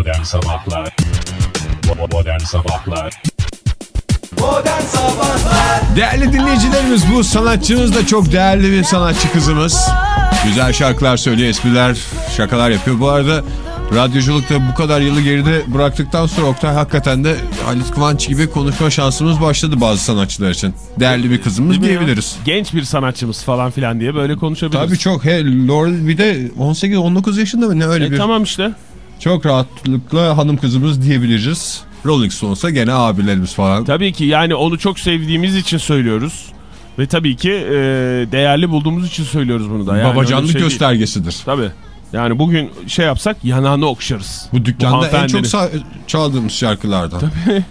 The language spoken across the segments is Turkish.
Modern Sabahlar Modern Sabahlar Modern Sabahlar Değerli dinleyicilerimiz bu sanatçımız da çok değerli bir sanatçı kızımız. Güzel şarkılar söylüyor, espriler, şakalar yapıyor. Bu arada radyoculukta bu kadar yılı geride bıraktıktan sonra Oktay hakikaten de Halit Kıvanç gibi konuşma şansımız başladı bazı sanatçılar için. Değerli bir kızımız Değil mi ya? diyebiliriz. Genç bir sanatçımız falan filan diye böyle konuşabiliriz. Tabii çok. He, Laurel bir de 18-19 yaşında mı ne öyle E, bir. tamam işte. Çok rahatlıkla hanım kızımız diyebiliriz. Rolling Stones'a gene abilerimiz falan. Tabii ki yani onu çok sevdiğimiz için söylüyoruz. Ve tabii ki e, değerli bulduğumuz için söylüyoruz bunu da. Yani Babacanlık şey değil. göstergesidir. Tabii. Yani bugün şey yapsak yanağını okşarız. Bu dükkanda en hanımefendinin. çok çaldığımız şarkılardan. Tabii.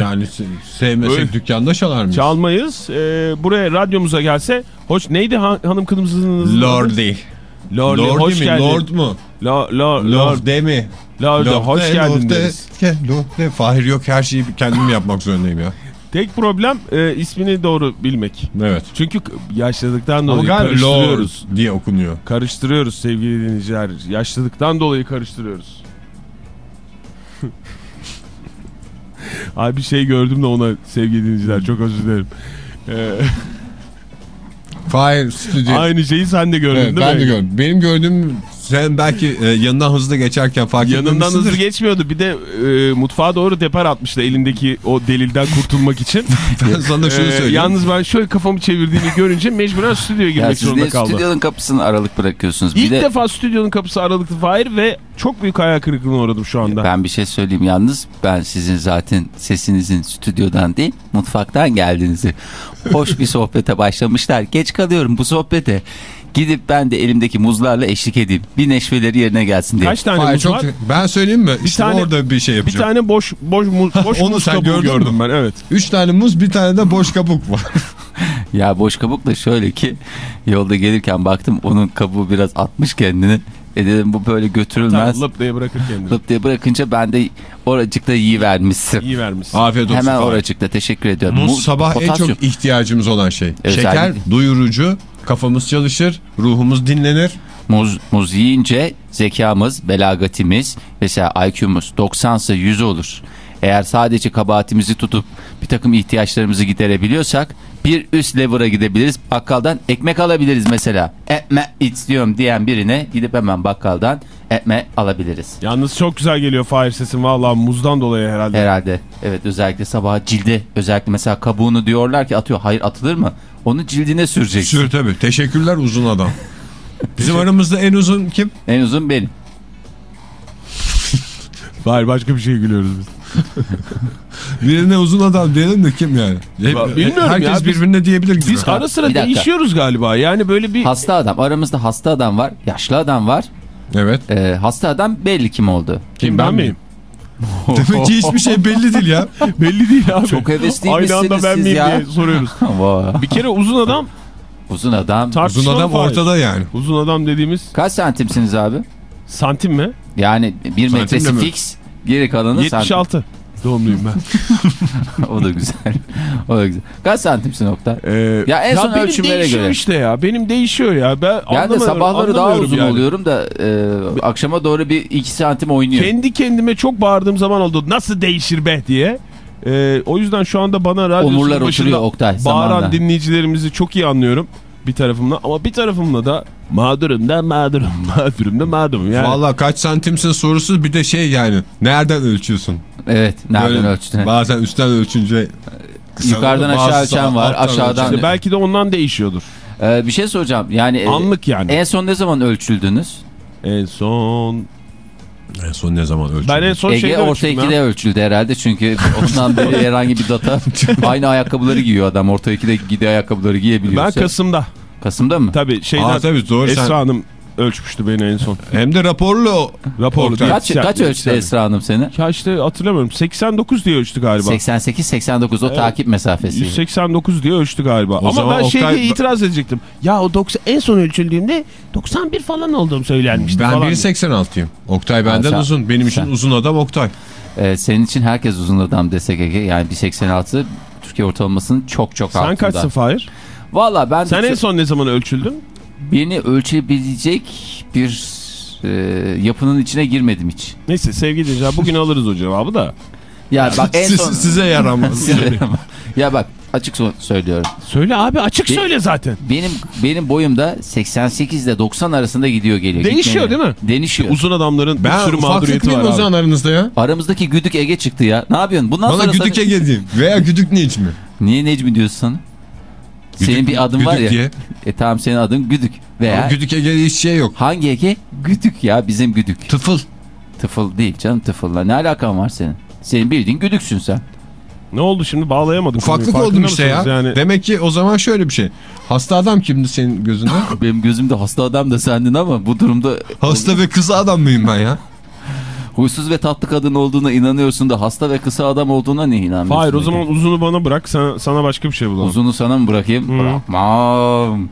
Yani se- sevmesek Öyle. dükkanda çalar mıyız? Çalmayız. E, buraya radyomuza gelse. Hoş neydi ha- hanım kızımızın adı? Lordi. Lordi hoş mi? geldin. Lord mu? Lo, lo, Lord. Lorde mi? Lorde. Hoş Lorde, geldin Lorde. deriz. Ke- Lorde. Fahir yok her şeyi kendim yapmak zorundayım ya. Tek problem e, ismini doğru bilmek. Evet. Çünkü Ama dolayı karıştırıyoruz. Lord diye okunuyor. Karıştırıyoruz sevgili dinleyiciler. Yaşlılıktan dolayı karıştırıyoruz. Abi bir şey gördüm de ona sevgili dinleyiciler çok özür dilerim. Ee, Fahir stüdyo. aynı şeyi sen de gördün Evet, değil ben mi? de gördüm. Benim gördüğüm sen belki e, yanından hızlı geçerken fark Yanından hızlı geçmiyordu. Bir de e, mutfağa doğru depar atmıştı elindeki o delilden kurtulmak için. Ben sana şunu Ee, söyleyeyim. yalnız ben şöyle kafamı çevirdiğini görünce mecburen stüdyoya Ya girmek siz zorunda kaldım. stüdyonun kapısını aralık bırakıyorsunuz. İlk bir de defa stüdyonun kapısı aralıklı Fahir ve çok büyük hayal kırıklığına uğradım şu anda. ben bir şey söyleyeyim yalnız ben sizin zaten sesinizin stüdyodan değil mutfaktan geldiğinizi hoş bir sohbete başlamışlar. Geç kalıyorum bu sohbete. Gidip ben de elimdeki muzlarla eşlik edeyim. Bir neşveleri yerine gelsin diye. Kaç tane Fahir muz çok... var? Ben söyleyeyim mi? İşte tane- orada bir şey Bir yapacağım. tane boş boş muz, boş Onu muz sen kabuğu gördün gördüm mü? ben evet. Üç tane muz bir tane de boş kabuk var. Ya boş kabuk da şöyle ki yolda gelirken baktım onun kabuğu biraz atmış kendini. E dedim bu böyle götürülmez. Tamam, lıp diye bırakır kendini. Lıp diye bırakınca ben de oracıkta iyi vermişsin. İyi vermişsin. Afiyet olsun. Hemen Fahir. oracıkta teşekkür ediyorum. Muz Mu- sabah en potasyum. çok ihtiyacımız olan şey. Özellikle. Şeker duyurucu, kafamız çalışır, ruhumuz dinlenir. Muz, muz yiyince zekamız, belagatimiz, mesela IQ'muz 90 ise 100 olur. Eğer sadece kabahatimizi tutup bir takım ihtiyaçlarımızı giderebiliyorsak bir üst level'a gidebiliriz. Bakkaldan ekmek alabiliriz mesela. Ekmek istiyorum diyen birine gidip hemen bakkaldan ekmek alabiliriz. Yalnız çok güzel geliyor Fahir sesin valla muzdan dolayı herhalde. Herhalde. Evet özellikle sabah cilde özellikle mesela kabuğunu diyorlar ki atıyor. Hayır atılır mı? Onu cildine süreceksin. Sür tabii. Teşekkürler uzun adam. Bizim aramızda en uzun kim? En uzun benim. Fahir başka bir şey gülüyoruz biz. Birine uzun adam diyelim de kim yani? Va- bilmiyorum Herkes ya, biz- birbirine diyebilir gibi. Biz ara sıra değişiyoruz galiba. Yani böyle bir Hasta adam. Aramızda hasta adam var. Yaşlı adam var. Evet. Ee, hasta adam belli kim oldu. kim ben miyim? Demek ki hiçbir şey belli değil ya. Belli değil abi. Çok hevesliymişsiniz Aynı anda ben miyim ya. diye soruyoruz. Vay. Bir kere uzun adam Uzun adam. Uzun adam ortada yani. Uzun adam dediğimiz Kaç santimsiniz abi? santim mi? Yani bir Santimle metresi mi? fix. Geri kalanı santim. 76 doğumluyum ben. o da güzel. o da güzel. Kaç santimsin Oktay? Ee, Ya en son benim ölçümlere değişiyor göre. işte ya. Benim değişiyor ya. Ben, Ben de sabahları daha uzun yani. oluyorum da e, akşama doğru bir iki santim oynuyor. Kendi kendime çok bağırdığım zaman oldu. Nasıl değişir be diye. Ee, o yüzden şu anda bana radyosunun Omurlar başında oturuyor Oktay bağıran zamanla. dinleyicilerimizi çok iyi anlıyorum. Bir tarafımla ama bir tarafımla da mağdurum da mağdurum, mağdurum da mağdurum. Yani Vallahi kaç santimsin sorusu bir de şey yani. Nereden ölçüyorsun? Evet. Nereden Böyle ölçtün? Bazen üstten ölçünce kısa, Yukarıdan aşağı ölçen var, aşağıdan- ölçen. işte belki de ondan değişiyordur. Ee, bir şey soracağım. Yani e, Anlık yani. en son ne zaman ölçüldünüz? En son En son ne zaman ölçüldü? ben en son Ege orta ölçtüm ya. 2'de ölçüldü herhalde çünkü ondan beri herhangi bir data aynı ayakkabıları giyiyor adam orta 2'de giydiği ayakkabıları giyebiliyor. Ben Kasım'da. Kasım'da mı? Tabii şeyden Aa, tabii doğru Esra sen. Hanım ölçmüştü beni en son. Hem de raporlu. Raporlu. Kaç, Yani- kaç ölçtü Esra Hanım seni? Ya işte hatırlamıyorum. 89 diye ölçtü galiba. 88-89 o takip mesafesi. 189 diye ölçtü galiba. O Ama ben şey Oktay- diye itiraz edecektim. Ya o 90 en son ölçüldüğümde 91 falan olduğum söylenmişti Ben falan. 1.86'yım. Oktay benden sen- uzun. Benim için sen- uzun adam Oktay. Ee, senin için herkes uzun adam desek yani 1.86 Türkiye ortalamasının çok çok Sen altında. kaçsın Fahir? Valla ben Sen en son ne zaman ölçüldün? Beni ölçebilecek bir e, yapının içine girmedim hiç. Neyse sevgili dinleyiciler bugün alırız o cevabı da. Ya bak en son... size yaramaz. ya bak açık so- söylüyorum. Söyle abi açık Be- söyle zaten. Benim benim boyum da 88 ile 90 arasında gidiyor geliyor. Değişiyor Gitmeye- değil mi? Değişiyor. Uzun adamların bir Ben sürü ufaklık mağduriyeti var o abi. zaman aranızda ya? Aramızdaki güdük Ege çıktı ya. Ne yapıyorsun? Bundan Bana sonra güdük sana- Ege diyeyim. Veya güdük Necmi. Niye Necmi diyorsun sana? Senin Güdük- bir adın var ya. diye. E tamam senin adın Güdük. Veya Ama güdük Ege'de hiç şey yok. hangi Ege? Güdük ya bizim Güdük. Tıfıl. Tıfıl değil canım tıfılla. Ne alakan var senin? Senin bildiğin Güdüksün sen. Ne oldu şimdi bağlayamadım. Ufaklık oldum işte ya. Yani Demek ki o zaman şöyle bir şey. Hasta adam kimdi senin gözünde? Benim gözümde hasta adam da sendin ama bu durumda Hasta ve kısa adam mıyım ben ya? Huysuz ve tatlı kadın olduğuna inanıyorsun da hasta ve kısa adam olduğuna niye inanmıyorsun? Hayır o zaman uzunu bana bırak sana, sana başka bir şey bulalım. Uzunu sana mı bırakayım? Hı. Bırakmam.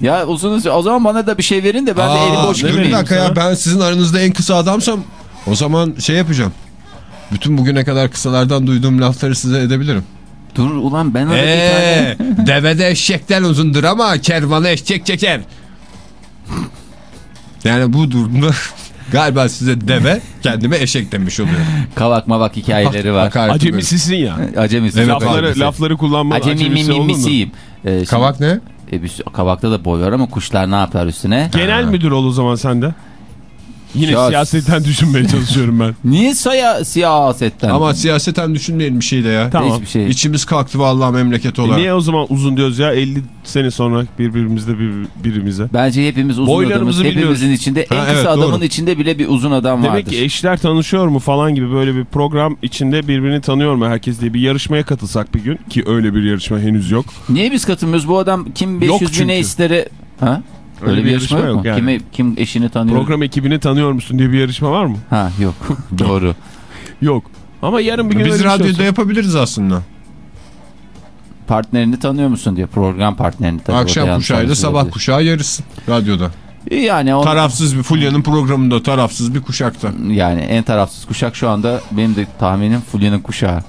Ya uzunu o zaman bana da bir şey verin de ben de Aa, eli boş dur bir girmeyeyim. dakika ya ben sizin aranızda en kısa adamsam o zaman şey yapacağım. Bütün bugüne kadar kısalardan duyduğum lafları size edebilirim. Dur ulan ben orada bir Eee tane... devede eşekten uzundur ama kervanı eşek çeker. Yani bu durumda galiba size deve kendime eşek demiş oluyor. Kavak mavak hikayeleri var. Ediyorum. Acemisisin ya. Acemisi. Evet, lafları, acemisi. lafları kullanmanın Acemi acemisi. Ee, Kavak ne? E, bir kavakta da boy var ama kuşlar ne yapar üstüne? Genel müdür ol o zaman sen de. Yine Ya- siyasetten düşünmeye çalışıyorum ben. Niye saya siyasetten? Ama siyaseten düşünmeyelim bir şey de ya. Tamam. Hiçbir şey. İçimiz kalktı vallahi memleket E olarak. niye o zaman uzun diyoruz ya 50 sene sonra birbirimizde bir, birimize. Bence hepimiz uzun Boylarımızı adamız. Hepimizin içinde en Ha, kısa evet, adamın doğru. içinde bile bir uzun adam vardır. Demek ki eşler tanışıyor mu falan gibi böyle bir program içinde birbirini tanıyor mu herkes diye bir yarışmaya katılsak bir gün ki öyle bir yarışma henüz yok. Niye biz katılmıyoruz? Bu adam kim 500 Yok bin istere... Ha? Öyle, bir yarışma, yok mu? yani. Kime, kim eşini tanıyor? Program ekibini tanıyor musun diye bir yarışma var mı? Ha yok. Doğru. Yok. Ama yarın bir gün Biz öyle şey radyoda olsa- yapabiliriz aslında. Partnerini tanıyor musun diye. Program partnerini orada Akşam kuşağıyla sabah anlaşılabilir. kuşağı yarısın radyoda. Yani, onu, Tarafsız bir Fulya'nın programında tarafsız bir kuşakta. yani en tarafsız kuşak şu anda benim de tahminim Fulya'nın kuşağı.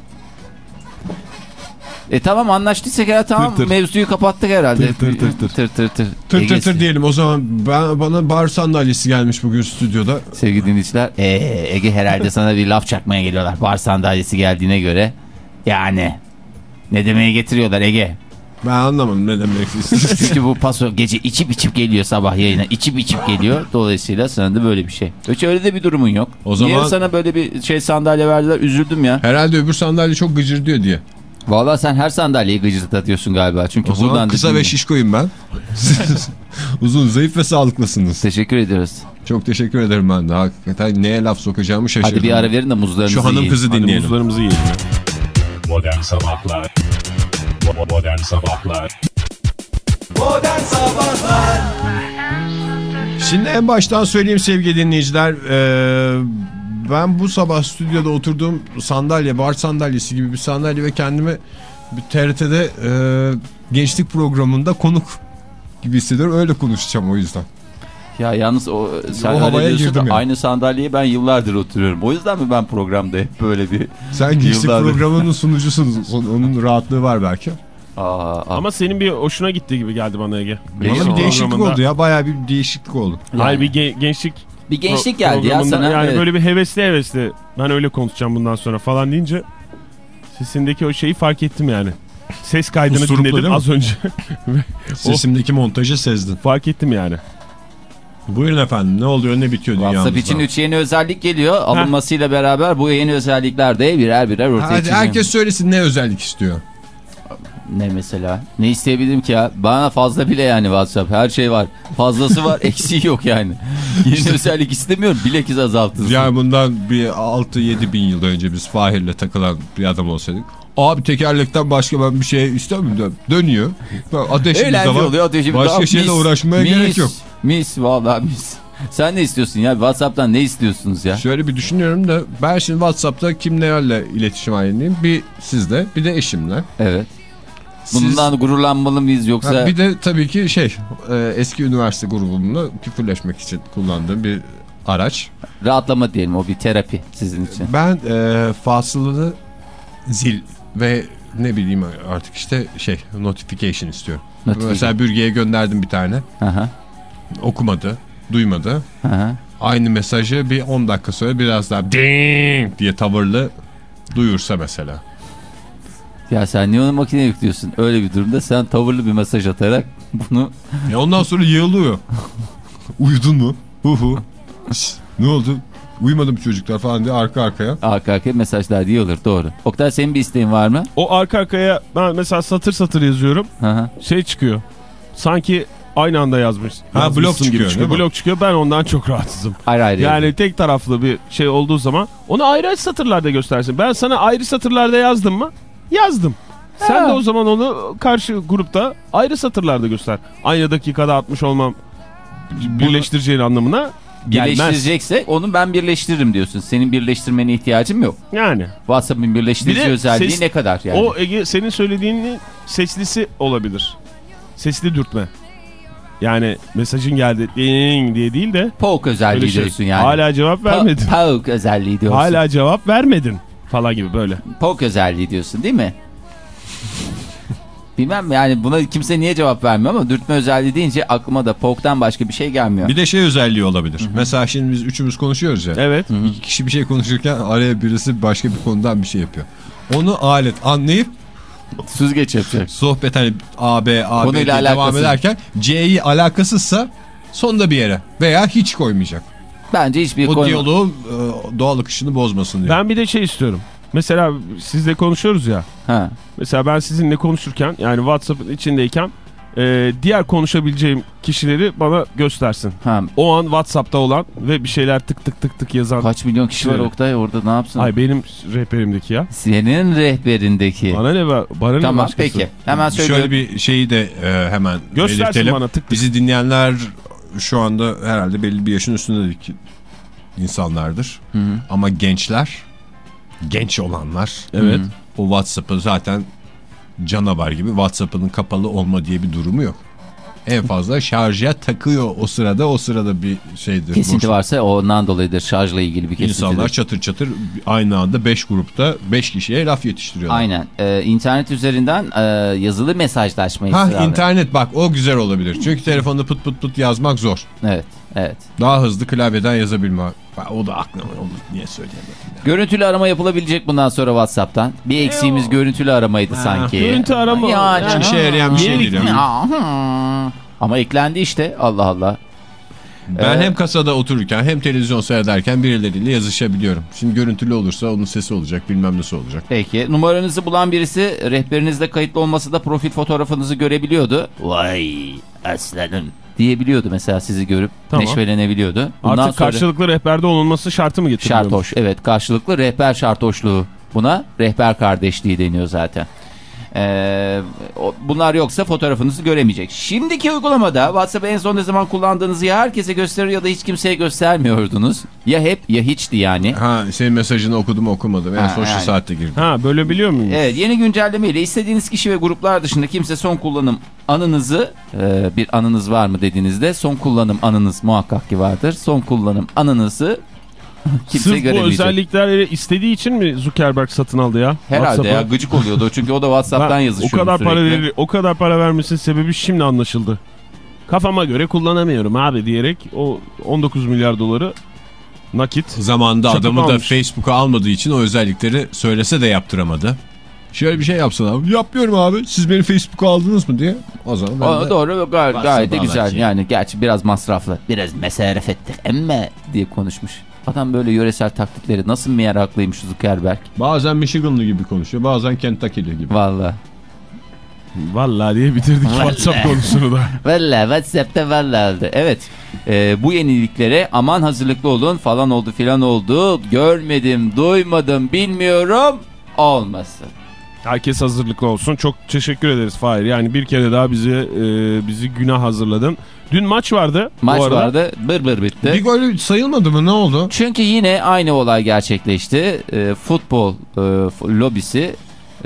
E tamam anlaştıysak ya tamam Tır tır. mevzuyu kapattık herhalde. Tır tır tır tır. tır tır tır. Tır tır diyelim o zaman ben, bana bar sandalyesi gelmiş bugün stüdyoda. Sevgili dinleyiciler ee, Ege herhalde sana bir laf çakmaya geliyorlar. Bar sandalyesi geldiğine göre yani ne demeye getiriyorlar Ege. Ben anlamadım ne demek istiyorsun. Çünkü bu paso gece içip içip geliyor sabah yayına. içip içip geliyor. Dolayısıyla sana da böyle bir şey. Hiç öyle de bir durumun yok. O zaman- Niye sana böyle bir şey sandalye verdiler? Üzüldüm ya. Herhalde öbür sandalye çok gıcır diyor diye. Vallahi sen her sandalyeyi gıcırdatıyorsun galiba. Çünkü O zaman buradan kısa ve şişkoyum ben. Uzun, zayıf ve sağlıklısınız. Teşekkür ediyoruz. Çok teşekkür ederim ben de. Hakikaten neye laf sokacağımı şaşırdım. Hadi bir ara verin de muzlarınızı Şu hanım yiyin. kızı Hadi dinleyelim. muzlarımızı yiyelim. Modern Sabahlar Modern Sabahlar Modern Sabahlar Şimdi en baştan söyleyeyim sevgili dinleyiciler. Ee, ben bu sabah stüdyoda oturduğum sandalye, bar sandalyesi gibi bir sandalye ve kendimi bir TRT'de e, gençlik programında konuk gibi hissediyorum. Öyle konuşacağım o yüzden. Ya yalnız o sen O havaya girdim ya. aynı sandalyeye ben yıllardır oturuyorum. O yüzden mi ben programda hep böyle bir Sen gençlik Yıllardır. programının sunucusun. Onun rahatlığı var belki. aa, aa. Ama senin bir hoşuna gitti gibi geldi bana Ege. Bana bir değişiklik oldu ya. Bayağı bir değişiklik oldu. Yani Hayır bir ge- gençlik bir gençlik pro- geldi ya sana. Yani evet. böyle bir hevesli hevesli ben öyle konuşacağım bundan sonra falan deyince sesindeki o şeyi fark ettim yani. Ses kaydını Usturuplu değil dinledim az önce. Sesimdeki montajı sezdin. fark ettim yani. Buyurun efendim. Ne oluyor ne bitiyor WhatsApp dünyamızda? için 3 yeni özellik geliyor. Alınmasıyla beraber bu yeni özellikler de birer birer ortaya Hadi çıkıyor. herkes söylesin ne özellik istiyor. Ne mesela? Ne isteyebilirim ki ya? Bana fazla bile yani WhatsApp. Her şey var. Fazlası var, eksiği yok yani. Yeni özellik istemiyorum. Bilakis azaltırsın. Yani bundan bir 6-7 bin yıl önce biz Fahir'le takılan bir adam olsaydık. Abi tekerlekten başka ben bir şey istemiyorum. Dönüyor. Ateşimiz de var. oluyor. Ateşimiz Başka Aa, şeyle mis, uğraşmaya mis, gerek yok. Mis vallahi mis. Sen ne istiyorsun ya? WhatsApp'tan ne istiyorsunuz ya? Şöyle bir düşünüyorum da ben şimdi WhatsApp'ta kimlerle iletişim halindeyim? Bir sizle bir de eşimle. Evet. Siz- Bundan gururlanmalı mıyız yoksa? Ha, bir de tabii ki şey e, eski üniversite grubumla küfürleşmek için kullandığım bir araç. Rahatlama diyelim o bir terapi sizin için. Ben e, fasılalı zil ve ne bileyim artık işte şey notification istiyorum. Notification. Mesela bürgeye gönderdim bir tane. Aha, Okumadı, duymadı. aha. aynı mesajı bir 10 dakika sonra biraz daha ding diye tavırlı duyursa mesela. Ya sen niye onu makineye yüklüyorsun? Öyle bir durumda sen tavırlı bir mesaj atarak bunu E ondan sonra yığılıyor. Uyudun mu? Hu hu. Ne oldu? Uyumadım çocuklar falan diye arka arkaya. arka arkaya mesajlar diye olur doğru. Oktay senin bir isteğin var mı? O arka arkaya ben mesela satır satır yazıyorum. Hı hı. Şey çıkıyor. Sanki aynı anda yazmış. Ha, blok gibi çıkıyor, değil mi? Blok çıkıyor. Ben ondan çok rahatsızım. Ayrı ayrı. Yani tek taraflı bir şey olduğu zaman onu ayrı ayrı satırlarda göstersin. Ben sana ayrı satırlarda yazdım mı? Yazdım. Sen de o zaman onu karşı grupta ayrı satırlarda göster. Aynı dakikada atmış olmam birleştireceğin anlamına gelmez. Birleştirecekse onu ben birleştiririm diyorsun. Senin birleştirmene ihtiyacım yok. Yani. WhatsApp'ın birleştirici Bir özelliği ses- ne kadar yani? O Ege senin söylediğinin seslisi olabilir. Sesli dürtme. Yani mesajın geldi ding diye değil de Poke özelliği şey. diyorsun yani. Hala cevap vermedin. Poke özelliği diyorsun. Hala cevap vermedin falan gibi böyle. Poke özelliği diyorsun değil mi? Bilmem yani buna kimse niye cevap vermiyor ama dürtme özelliği deyince aklıma da Poke'dan başka bir şey gelmiyor. Bir de şey özelliği olabilir. Mesela şimdi biz üçümüz konuşuyoruz ya. Evet. İki kişi bir şey konuşurken araya birisi başka bir konudan bir şey yapıyor. Onu alet anlayıp Süzgeç yapacak. sohbet hani A, B, A, B Konuyla devam ederken C'yi alakasızsa sonda bir yere veya hiç koymayacak. Bence hiçbir konu... diyaloğun e, doğal akışını bozmasın diye. Ben bir de şey istiyorum. Mesela sizle konuşuyoruz ya. Ha. Mesela ben sizinle konuşurken yani WhatsApp'ın içindeyken e, diğer konuşabileceğim kişileri bana göstersin. Ha. O an WhatsApp'ta olan ve bir şeyler tık tık tık tık yazan. Kaç milyon kişi var. Oktay orada ne yapsın? Ay benim rehberimdeki ya. Senin rehberindeki. Bana ne var? Bana ne Tamam başkası? peki. Hemen söylüyorum. Şöyle bir şeyi de e, hemen Göstersin belirtelim. bana tık tık. Bizi dinleyenler şu anda herhalde belli bir yaşın üstündeki insanlardır. Hı hı. Ama gençler, genç olanlar Evet. o WhatsApp'ı zaten canavar gibi WhatsApp'ının kapalı olma diye bir durumu yok. En fazla şarja takıyor o sırada o sırada bir şeydir. Kesinti boş. varsa ondan dolayıdır şarjla ilgili bir kesinti. İnsanlar çatır çatır aynı anda 5 grupta 5 kişiye laf yetiştiriyorlar. Aynen. Ee, internet üzerinden e, yazılı mesajlaşmayı Ha internet bak o güzel olabilir. Çünkü telefonda pıt pıt pıt yazmak zor. Evet. Evet. Daha hızlı klavyeden yazabilme. O da aklıma onu niye söyleyemedim. ya. Görüntülü arama yapılabilecek bundan sonra WhatsApp'tan. Bir eksiğimiz görüntülü aramaydı sanki. görüntü arama- Yani. Yani- İşe yarayan bir şey değil. yani. Ya. Ama eklendi işte. Allah Allah. Ben Ee, hem kasada otururken hem televizyon seyrederken birileriyle yazışabiliyorum. Şimdi görüntülü olursa onun sesi olacak bilmem nasıl olacak. Peki. Numaranızı bulan birisi rehberinizde kayıtlı olması da profil fotoğrafınızı görebiliyordu. Vay aslanım diyebiliyordu mesela sizi görüp Tamam. neşvelenebiliyordu. Bundan Artık sonra karşılıklı rehberde olunması şartı mı getiriyor? şartoş. Evet karşılıklı rehber şartoşluğu. Buna rehber kardeşliği deniyor zaten. Ee, bunlar yoksa fotoğrafınızı göremeyecek. Şimdiki uygulamada WhatsApp'ı en son ne zaman kullandığınızı ya herkese gösteriyor ya da hiç kimseye göstermiyordunuz. Ya hep ya hiçti yani. Ha senin mesajını okudum okumadım. En Ha, son şu yani. saatte girdim. Ha böyle biliyor muyum? Evet yeni güncelleme ile istediğiniz kişi ve gruplar dışında kimse son kullanım anınızı e, bir anınız var mı dediğinizde son kullanım anınız muhakkak ki vardır. Son kullanım anınızı kimse Sırf bu göremeyecek. özellikleri istediği için mi Zuckerberg satın aldı ya? Herhalde ya gıcık oluyordu çünkü o da WhatsApp'tan yazışıyor. O kadar para verir, o kadar para vermesinin sebebi şimdi anlaşıldı. Kafama göre kullanamıyorum abi diyerek o 19 milyar doları nakit. Zamanında adamı da almış. Facebook'a almadığı için o özellikleri söylese de yaptıramadı. Şöyle bir şey yapsın abi. Yapmıyorum abi. Siz beni Facebook'a aldınız mı diye. O zaman ben O, de... doğru gay- gayet de güzel. Yani gerçi biraz masraflı. Biraz mesaref ettik emme diye konuşmuş. Adam böyle yöresel taktikleri nasıl meraklıymış Zuckerberg. Bazen Michiganlı gibi konuşuyor. Bazen Kentucky'li gibi. Valla. Vallahi diye bitirdik Vallahi. WhatsApp konusunu da. Valla Whatsapp'ta valla oldu. Evet. Ee, bu yeniliklere aman hazırlıklı olun falan oldu filan oldu. Görmedim, duymadım, bilmiyorum. Olmasın. Herkes hazırlıklı olsun. Çok teşekkür ederiz Fahir. Yani bir kere daha bizi e, bizi günah hazırladın. Dün maç vardı. Maç vardı. Bır bır bitti. Bir gol sayılmadı mı? Ne oldu? Çünkü yine aynı olay gerçekleşti. E, futbol e, lobisi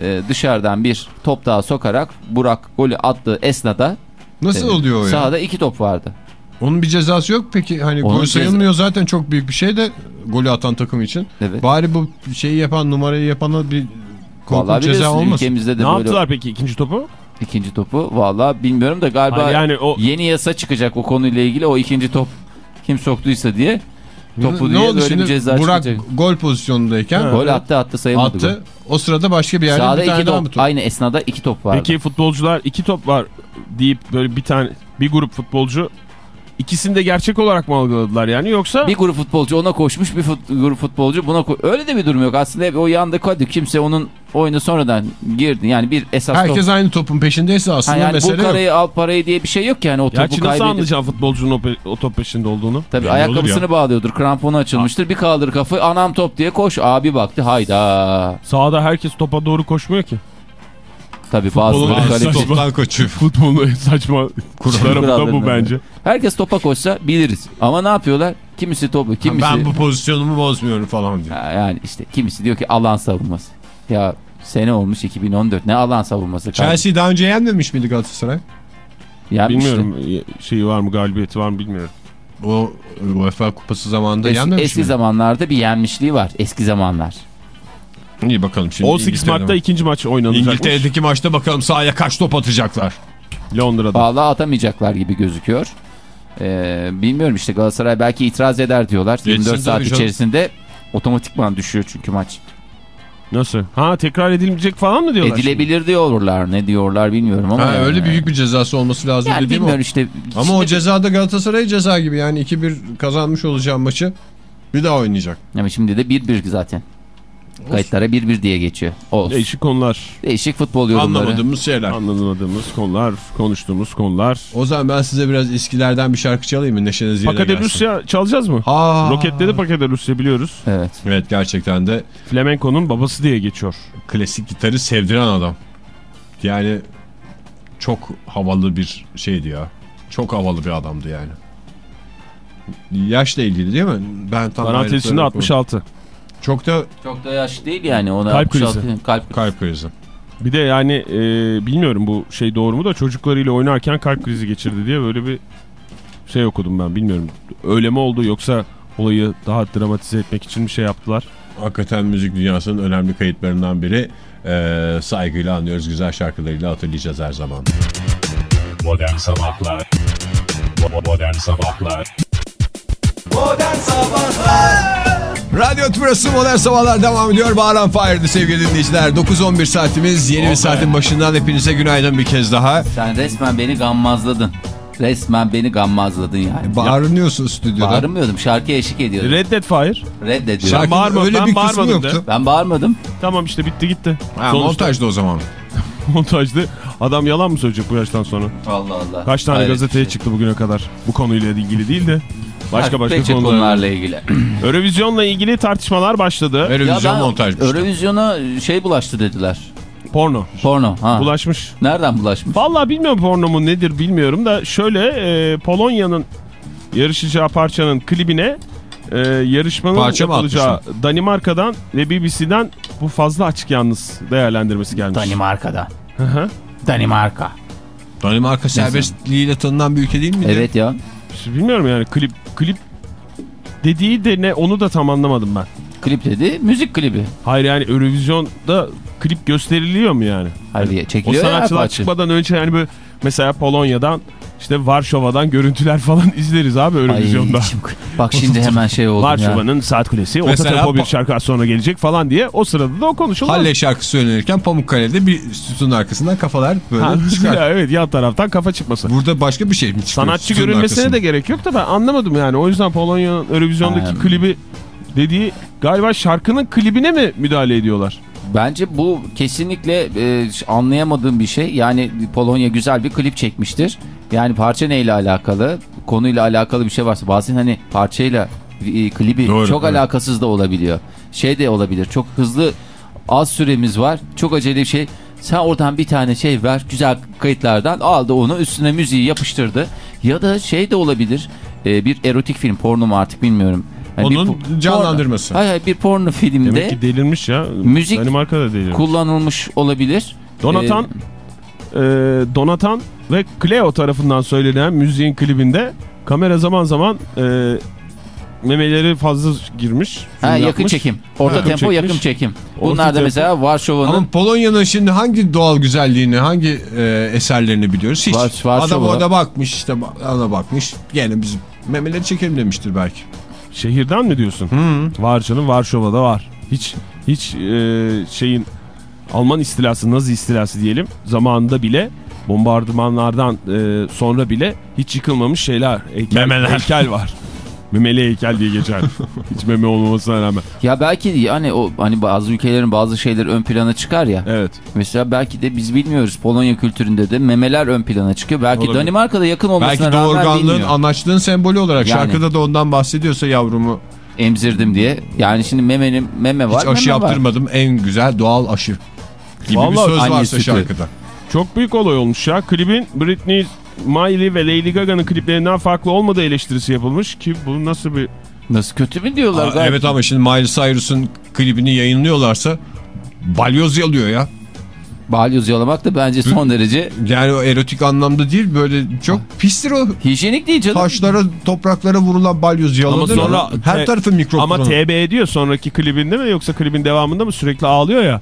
e, dışarıdan bir top daha sokarak Burak golü attığı esnada Nasıl e, oluyor o ya? sahada iki top vardı. Onun bir cezası yok peki. Hani Onun gol ceza- sayılmıyor zaten çok büyük bir şey de golü atan takım için. Evet. Bari bu şeyi yapan numarayı yapana bir korkunç ceza olmasın. ülkemizde de Ne böyle yaptılar peki ikinci topu? ikinci topu. Vallahi bilmiyorum da galiba Hayır, yani o yeni yasa çıkacak o konuyla ilgili o ikinci top kim soktuysa diye. topu ne diye oldu böyle şimdi? ceza Burak çıkacak. gol pozisyonundayken Gol attı attı sayılmadı. gol. attı. O sırada başka bir yerde Sağda bir tane iki daha top, mı top? aynı esnada iki top vardı. Peki futbolcular iki top var deyip böyle bir tane bir grup futbolcu ikisini de gerçek olarak mı algıladılar yani yoksa Bir grup futbolcu ona koşmuş, bir fut- grup futbolcu buna koş. Öyle de bir durum yok. Aslında hep o yanda hadi kimse onun oyunu sonradan girdi. Yani bir esas Herkes top. aynı topun peşindeyse Ha, aslında yani bu mesele yok. parayı al parayı diye bir şey yok yani o topu Gerçi nasıl kaybedip. anlayacaksın futbolcunun o, pe- o top peşinde olduğunu? Tabii olur ayakkabısını ya. bağlıyordur. Kramponu açılmıştır. Bir kaldır kafayı anam top diye koş. Abi baktı hayda. Sahada herkes topa doğru koşmuyor ki. Tabii Futbolun bazıları en kaleci. saçma- Toptan kaçıyor. Futbolun en saçma kuralları da bu bence. Herkes topa koşsa biliriz. Ama ne yapıyorlar? Kimisi topu, kimisi... Ben bu pozisyonumu bozmuyorum falan diyor. Ha, yani işte kimisi diyor ki alan savunması. Ya sene olmuş 2014 ne alan savunması. Chelsea daha önce yenmemiş miydi Galatasaray? Yenmişti. Bilmiyorum şeyi var mı galibiyeti var mı bilmiyorum. O UEFA kupası zamanında Es- yenmemiş eski mi? zamanlarda bir yenmişliği var. Eski zamanlar. İyi bakalım şimdi. 18 İngiltere'de Mart'ta ikinci maç oynanacakmış. İngiltere'deki maçta bakalım sahaya kaç top atacaklar. Londra'da. Vallahi atamayacaklar gibi gözüküyor. Ee, bilmiyorum işte Galatasaray belki itiraz eder diyorlar. Geçsin 24 saat canım. içerisinde otomatikman düşüyor çünkü maç. Nasıl? Ha tekrar edilecek falan mı diyorlar? Edilebilir diyorlar. Ne diyorlar bilmiyorum ama. Ha, yani. öyle büyük bir cezası olması lazım yani dediğim o. bilmiyorum işte. Ama o Şimdi- cezada Galatasaray ceza gibi yani 2-1 kazanmış olacağım maçı bir daha oynayacak. Ama şimdi de 1-1 zaten. Kayıtlara 1-1 diye geçiyor. Olsun. Değişik konular. Değişik futbol yorumları. Anlamadığımız şeyler. Anladığımız konular, konuştuğumuz konular. O zaman ben size biraz eskilerden bir şarkı çalayım mı? Neşeniz yerine Pakade gelsin. Rusya çalacağız mı? Ha. Roketledi Pakade Rusya biliyoruz. Evet. Evet gerçekten de Flamenco'nun babası diye geçiyor. klasik gitarı sevdiren adam. Yani çok havalı bir şeydi ya. Çok havalı bir adamdı yani. Yaşla ilgili değil mi? Ben tam Parantez içinde ayrıntıları 66. Çok da Çok da yaş değil yani. Ona Kalp 66 krizi. Kalp kalp krizi. Bir de yani e, bilmiyorum bu şey doğru mu da çocuklarıyla oynarken kalp krizi geçirdi diye böyle bir şey okudum ben bilmiyorum. Öyle mi oldu yoksa olayı daha dramatize etmek için bir şey yaptılar? Hakikaten müzik dünyasının önemli kayıtlarından biri. Ee, saygıyla anlıyoruz. Güzel şarkılarıyla hatırlayacağız her zaman. Modern Sabahlar Modern Sabahlar Modern Sabahlar Radyo Tümrüt'ü Modern Sabahlar devam ediyor. Bağıran Fire'dı sevgili dinleyiciler. 9-11 saatimiz. Yeni bir saatin başından hepinize günaydın bir kez daha. Sen resmen beni gammazladın. Resmen beni gammazladın yani. Bağırınıyorsun stüdyoda. Bağırmıyordum. Şarkıya eşlik ediyorum. Reddet Fire. Reddediyorum. Şarkının bağırma, öyle ben bir bağırmadım yoktu. Ben bağırmadım. Tamam işte bitti gitti. Ha, Sonuçta montajda o zaman. montajdı. Adam yalan mı söyleyecek bu yaştan sonra? Allah Allah. Kaç tane Hayret gazeteye şey. çıktı bugüne kadar bu konuyla ilgili değil de. Başka başka Pek çok konular. konularla ilgili. Eurovision'la ilgili tartışmalar başladı. ben montajmış. Eurovizyona şey bulaştı dediler. Porno. Porno. Ha. Bulaşmış. Nereden bulaşmış? Vallahi bilmiyorum porno mu nedir bilmiyorum da şöyle e, Polonya'nın yarışacağı parçanın klibine e, yarışmanın Parça yapılacağı Danimarka'dan ve BBC'den bu fazla açık yalnız değerlendirmesi gelmiş. Danimarka'dan. Hı hı. Danimarka. Danimarka serbestliğiyle tanınan bir ülke değil miydi? Evet ya. Bilmiyorum yani klip klip dediği de ne onu da tam anlamadım ben. Klip dedi. Müzik klibi. Hayır yani Eurovision'da klip gösteriliyor mu yani? Hayır O çekiliyor ya. sanatçılar parça. çıkmadan önce yani böyle mesela Polonya'dan işte Varşova'dan görüntüler falan izleriz abi Eurovision'da. Bak şimdi hemen şey oldu ya. Varşova'nın saat kulesi, Mesela orta tempo bir şarkı az sonra gelecek falan diye o sırada da o konuşulmaz. Halle şarkısı söylenirken Pamukkale'de bir sütunun arkasından kafalar böyle Ha, çıkar. ya evet yan taraftan kafa çıkması. Burada başka bir şey mi çıkıyor? Sanatçı görünmesine arkasında? de gerek yok da ben anlamadım yani. O yüzden Polonya'nın Eurovision'daki Aynen. klibi dediği galiba şarkının klibine mi müdahale ediyorlar? Bence bu kesinlikle e, anlayamadığım bir şey. Yani Polonya güzel bir klip çekmiştir. Yani parça neyle alakalı, konuyla alakalı bir şey varsa bazen hani parçayla e, klibi Doğru, çok evet. alakasız da olabiliyor. Şey de olabilir. Çok hızlı az süremiz var. Çok acele bir şey. Sen oradan bir tane şey ver. Güzel kayıtlardan aldı onu üstüne müziği yapıştırdı. Ya da şey de olabilir. e, bir erotik film porno mu artık bilmiyorum. Yani bir Onun po- canlandırması. Porno, hayır hayır bir porno filmde Demek ki delirmiş ya. Müzik- Danimarka'da delirmiş. kullanılmış olabilir. Donatan, Ee, e, Donatan ve Cleo tarafından söylenen müziğin klibinde kamera zaman zaman e, memeleri fazla girmiş. Ha, yakın yapmış. çekim. Orta Yakın tempo çekmiş. yakın çekim. Orta Bunlar da tempo. mesela Varşova'nın Ama Polonya'nın şimdi hangi doğal güzelliğini, hangi e, eserlerini biliyoruz? Hiç. Var- Varşova. Adam orada bakmış işte ona bakmış. Gene bizim memeleri çekelim demiştir belki. Şehirden mi diyorsun? Var canım Varşova'da var. Hiç hiç e, şeyin Alman istilası, Nazi istilası diyelim zamanında bile bombardımanlardan e, sonra bile hiç yıkılmamış şeyler. Heykel, Memeler. Heykel var. Memeli heykel diye geçer. hiç meme olmamasına rağmen. Ya belki yani o hani bazı ülkelerin bazı şeyleri ön plana çıkar ya. Evet. Mesela belki de biz bilmiyoruz Polonya kültüründe de memeler ön plana çıkıyor. Belki Olabilir. Danimarka'da yakın olmasına Belki rağmen doğurganlığın bilmiyor. anaçlığın sembolü olarak Yani. şarkıda da ondan bahsediyorsa yavrumu Emzirdim diye. Yani şimdi memenin meme var hiç aşı meme var. yaptırmadım en güzel doğal aşı gibi Vallahi bir söz varsa sütü. şarkıda. Çok büyük olay olmuş ya. Klibin Britney, Miley ve Lady Gaga'nın kliplerinden farklı olmadığı eleştirisi yapılmış ki bu nasıl bir... Nasıl kötü mü diyorlar Aa, evet ama şimdi Miley Cyrus'un klibini yayınlıyorlarsa balyoz yalıyor ya. Balyoz yalamak da bence son derece Yani o erotik anlamda değil böyle çok pistir o. hijyenik değil canım. Taşlara topraklara vurulan balyoz yalanır. Ama sonra- her tarafı mikrop. Ama. TB ediyor sonraki klibinde mi yoksa klibin devamında mı sürekli ağlıyor ya.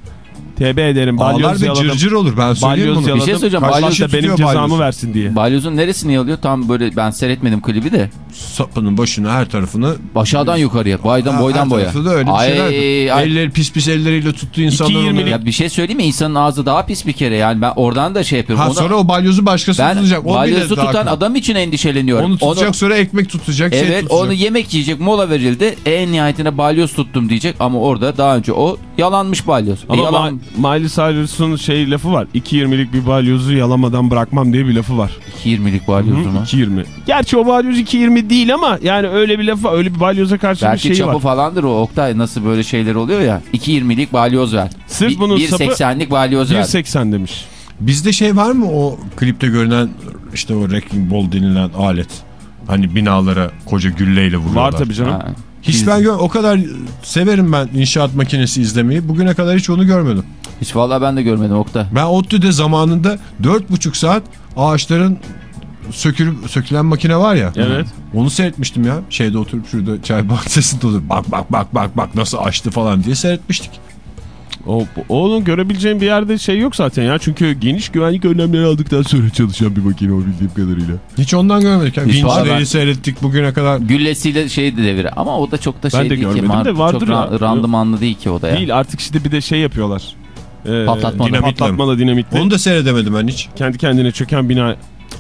TB ederim Ağlar balyoz ve yaladım. cırcır olur ben söyleyeyim Balyoz bunu. yaladım. Bir şey söyleyeceğim, balyoz da benim cezamı balyozu. versin diye. Balyozun neresini yalıyor? Tam böyle ben seyretmedim klibi de. Sapının başını her tarafını. Aşağıdan yukarıya, boydan Ha, boydan her boya. da öyle bir Ay, şeyler. ay. Elleri pis pis elleriyle tuttuğu insanlar 2.20'lik onları- Ya bir şey söyleyeyim mi? İnsanın ağzı daha pis bir kere. Yani ben oradan da şey yapıyorum. Ha Ona- sonra o balyozu başkası ben tutacak. O balyozu daha tutan kötü. adam için endişeleniyorum. Onu tutacak sonra ekmek tutacak. şey Evet tutacak. onu yemek yiyecek mola verildi. En nihayetinde balyoz tuttum diyecek ama orada daha önce o yalanmış balyoz. E, Ama yalan... Miley Cyrus'un şey lafı var. 2.20'lik bir balyozu yalamadan bırakmam diye bir lafı var. 2.20'lik balyoz Hı, mu? 2.20. Gerçi o balyoz 2.20 değil ama yani öyle bir lafı var. Öyle bir balyoza karşı Belki bir şeyi çapı var. falandır o Oktay nasıl böyle şeyler oluyor ya. 2.20'lik balyoz ver. Sırf Bir- bunun 1.80'lik balyoz ver. 1.80 demiş. Bizde şey var mı o klipte görünen işte o wrecking ball denilen alet. Hani binalara koca gülleyle vuruyorlar. Var tabii canım. Ha. Hiç ben gör o kadar severim ben inşaat makinesi izlemeyi. Bugüne kadar hiç onu görmedim. Hiç vallahi ben de görmedim Oktay. Ben ODTÜ'de zamanında 4,5 saat ağaçların sökülüp sökülen makine var ya. Evet. Onu seyretmiştim ya. Şeyde oturup şurada çay bahçesinde oturup bak bak bak bak bak nasıl açtı falan diye seyretmiştik. O, onun görebileceğin bir yerde şey yok zaten ya. Çünkü geniş güvenlik önlemleri aldıktan sonra çalışan bir makine o bildiğim kadarıyla. Hiç ondan görmedik. Yani Vinçleri ben- seyrettik bugüne kadar. Güllesiyle şeydi deviri ama o da çok da Ben şey de değil ki. görmedim de vardır çok ya. ra- randımanlı değil ki o da ya. Değil artık işte bir de şey yapıyorlar. Ee, Patlatmalı. Dinamitle Patlatmalı dinamitle. Onu da seyredemedim ben hiç. Kendi kendine çöken bina.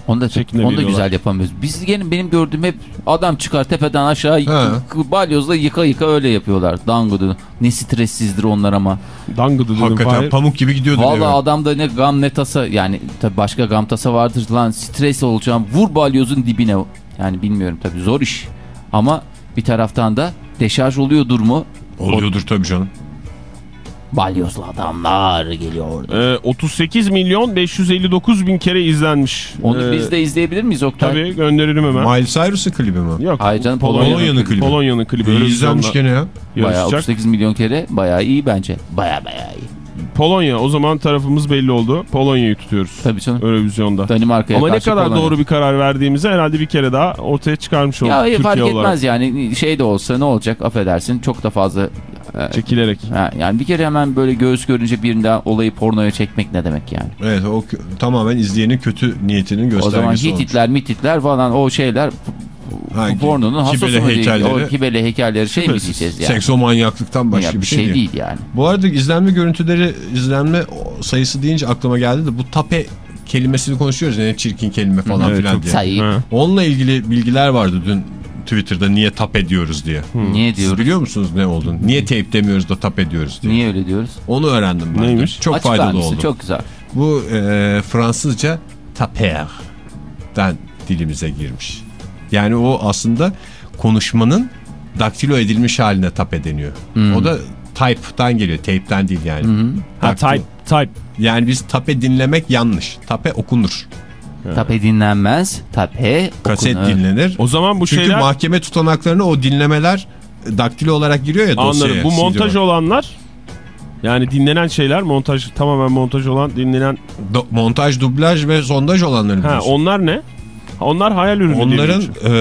Onu da, şeklinde onu da güzel yapamıyoruz. Biz gene benim gördüğüm hep adam çıkar tepeden aşağı He. balyozla yıka yıka öyle yapıyorlar. Dangudu. Ne stressizdir onlar ama. Dangıdı dedim. Hakikaten Fahir. pamuk gibi gidiyordu. Vallahi eve. adamda ne gam ne tasa yani tabii başka gam tasa vardır lan stres olacağım vur balyozun dibine. Yani bilmiyorum tabii zor iş. Ama bir taraftan da deşarj oluyordur mu? Oluyordur tabii canım. Balyozlu adamlar geliyor orada. Ee, 38 milyon 559 bin kere izlenmiş. Onu Ee, biz de izleyebilir miyiz Oktay? Tabii gönderirim hemen. Miley Cyrus'ın klibi mi? Yok. Hayır canım, Polonya'nın Polonya'nın klibi. klibi. Polonya'nın klibi. İyi izlenmiş gene ya. Bayağı yarışacak. 38 milyon kere bayağı iyi bence. Bayağı bayağı iyi. Polonya o zaman tarafımız belli oldu. Polonya'yı tutuyoruz. Tabii canım. Eurovision'da. Danimarka'ya Ama ne kadar Polonya. doğru bir karar verdiğimizi herhalde bir kere daha ortaya çıkarmış olduk. Ya hayır, Türkiye fark olarak. etmez yani şey de olsa ne olacak affedersin çok da fazla Çekilerek. ha, yani bir kere hemen böyle göğüs görünce birinden olayı pornoya çekmek ne demek yani. Evet o tamamen izleyenin kötü niyetinin göstergesi o zaman olmuş. Hititler mititler falan o şeyler Ha, pornonun kibele mı değil? heykelleri. O kibele heykelleri şey mi diyeceğiz yani? Seksomanyaklıktan başka Ya bir şey, değil. değil yani. Bu arada izlenme görüntüleri, izlenme sayısı deyince aklıma geldi de bu tape kelimesini konuşuyoruz ya ne çirkin kelime falan Evet, filan diye. Sayı. Onunla ilgili bilgiler vardı dün Twitter'da niye tap ediyoruz diye. Niye Siz diyoruz? biliyor musunuz ne olduğunu? Niye tape demiyoruz da tap ediyoruz diye. Niye öyle diyoruz? Onu öğrendim ben. de. Neymiş? Çok Açıklar faydalı oldu. Çok güzel. Bu e, Fransızca taper'den dilimize girmiş. Yani o aslında konuşmanın daktilo edilmiş haline tape deniyor. Hmm. O da type'dan geliyor. Tape'den değil yani. Ha, Daktilo. type, type. Yani biz tape dinlemek yanlış. Tape okunur. Tape dinlenmez. Tape Kaset okunur. dinlenir. O zaman bu Çünkü şeyler mahkeme tutanaklarına o dinlemeler daktilo olarak giriyor ya dosyaya. anlarım. Bu montaj olarak. olanlar yani dinlenen şeyler montaj tamamen montaj olan dinlenen Do- montaj, dublaj ve sondaj olanları ha diyorsun. onlar ne? Onlar hayal ürünü. Onların e,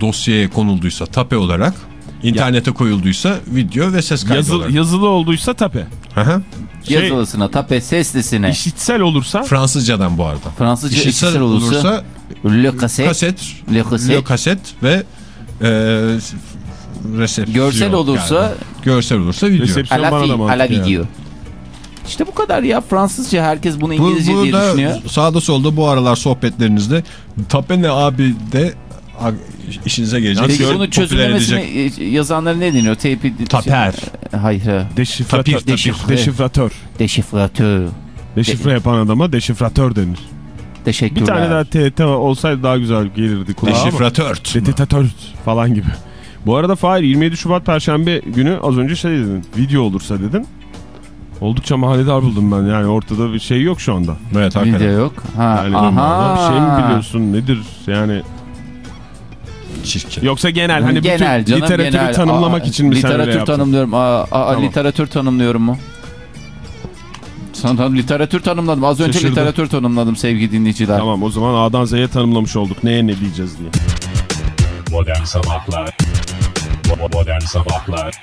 dosyaya konulduysa tape olarak internete koyulduysa video ve ses kaydı Yazılı, olarak. yazılı olduysa tape. Hı hı. Şey, Yazılısına, tape seslisine. işitsel olursa Fransızcadan bu arada. Fransızca İşitsel işitsel olursa, olursa le kaset, kaset, le kaset, le kaset ve e, resepsiyon. Görsel olursa- yani. Görsel olursa video. Resepsiyon A la, bana fi, da a la mantıklı video. İşte bu kadar ya Fransızca herkes bunu Bu, İngilizce diye burada düşünüyor. sağda solda bu aralar sohbetlerinizde Tapene abi de işinize gelecek. Peki Gör- bunu popüler çözümlemesini edecek. e, yazanlara ne deniyor? Teypi, Taper. Hayır. ha. Deşifratör. Tapir, tapir. Deşifratör. Deşifratör. Deşifratör. Deşifre yapan adama deşifratör denir. Teşekkürler. Bir tane daha TT olsaydı daha güzel gelirdi kulağa. Deşifratör. Detektatör falan gibi. Bu arada Fahir 27 Şubat Perşembe günü az önce şey dedin. Video olursa dedin. Oldukça manidar buldum ben. Yani ortada bir şey yok şu anda. Evet hakikaten. Video yok. Ha, Yani aha. şey mi biliyorsun nedir yani Çirkin. yoksa genel hani genel bütün canım, literatürü genel. tanımlamak Aa, için mi sen öyle Literatür tanımlıyorum. Aa, aa, Tamam. Literatür tanımlıyorum mu? Sana literatür tanımladım. Az önce Şaşırdım. literatür tanımladım sevgili dinleyiciler. Tamam o zaman A'dan Z'ye tanımlamış olduk. Neye ne diyeceğiz diye. Modern Sabahlar Modern Sabahlar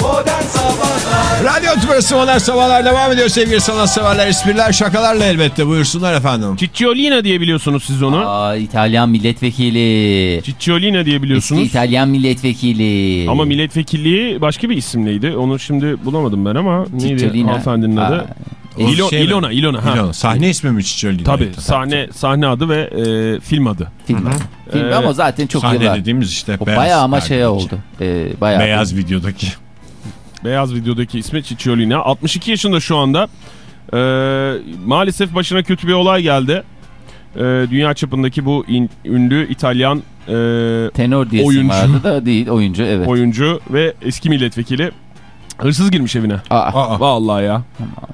Modern Sabahlar Radyo Tübrası Modern Sabahlar devam ediyor sevgili sanatseverler. Espriler şakalarla elbette buyursunlar efendim. Cicciolina diye biliyorsunuz siz onu. Aa, İtalyan milletvekili. Cicciolina diye Eski biliyorsunuz. İtalyan milletvekili. Ama milletvekilliği başka bir isim neydi? Onu şimdi bulamadım ben ama neydi Cicciolina. hanımefendinin adı? Aa, İlo, şey? İlona, İlona. Ha. İlona. Sahne ismi mi Çiçöl? Tabii sahne sahne adı ve e, film adı. Film. Film Ee, ama zaten çok Sahne yıllar. dediğimiz işte. O beyaz bayağı ama şey oldu. Ee, bayağı. Beyaz videodaki. Beyaz videodaki ismi Cicciolina. 62 yaşında şu anda. E, maalesef başına kötü bir olay geldi. E, dünya çapındaki bu in- ünlü İtalyan e, Tenor diye Oyuncu. vardı da değil oyuncu evet. oyuncu ve eski milletvekili hırsız girmiş evine. Aa, Aa, Vallahi ya.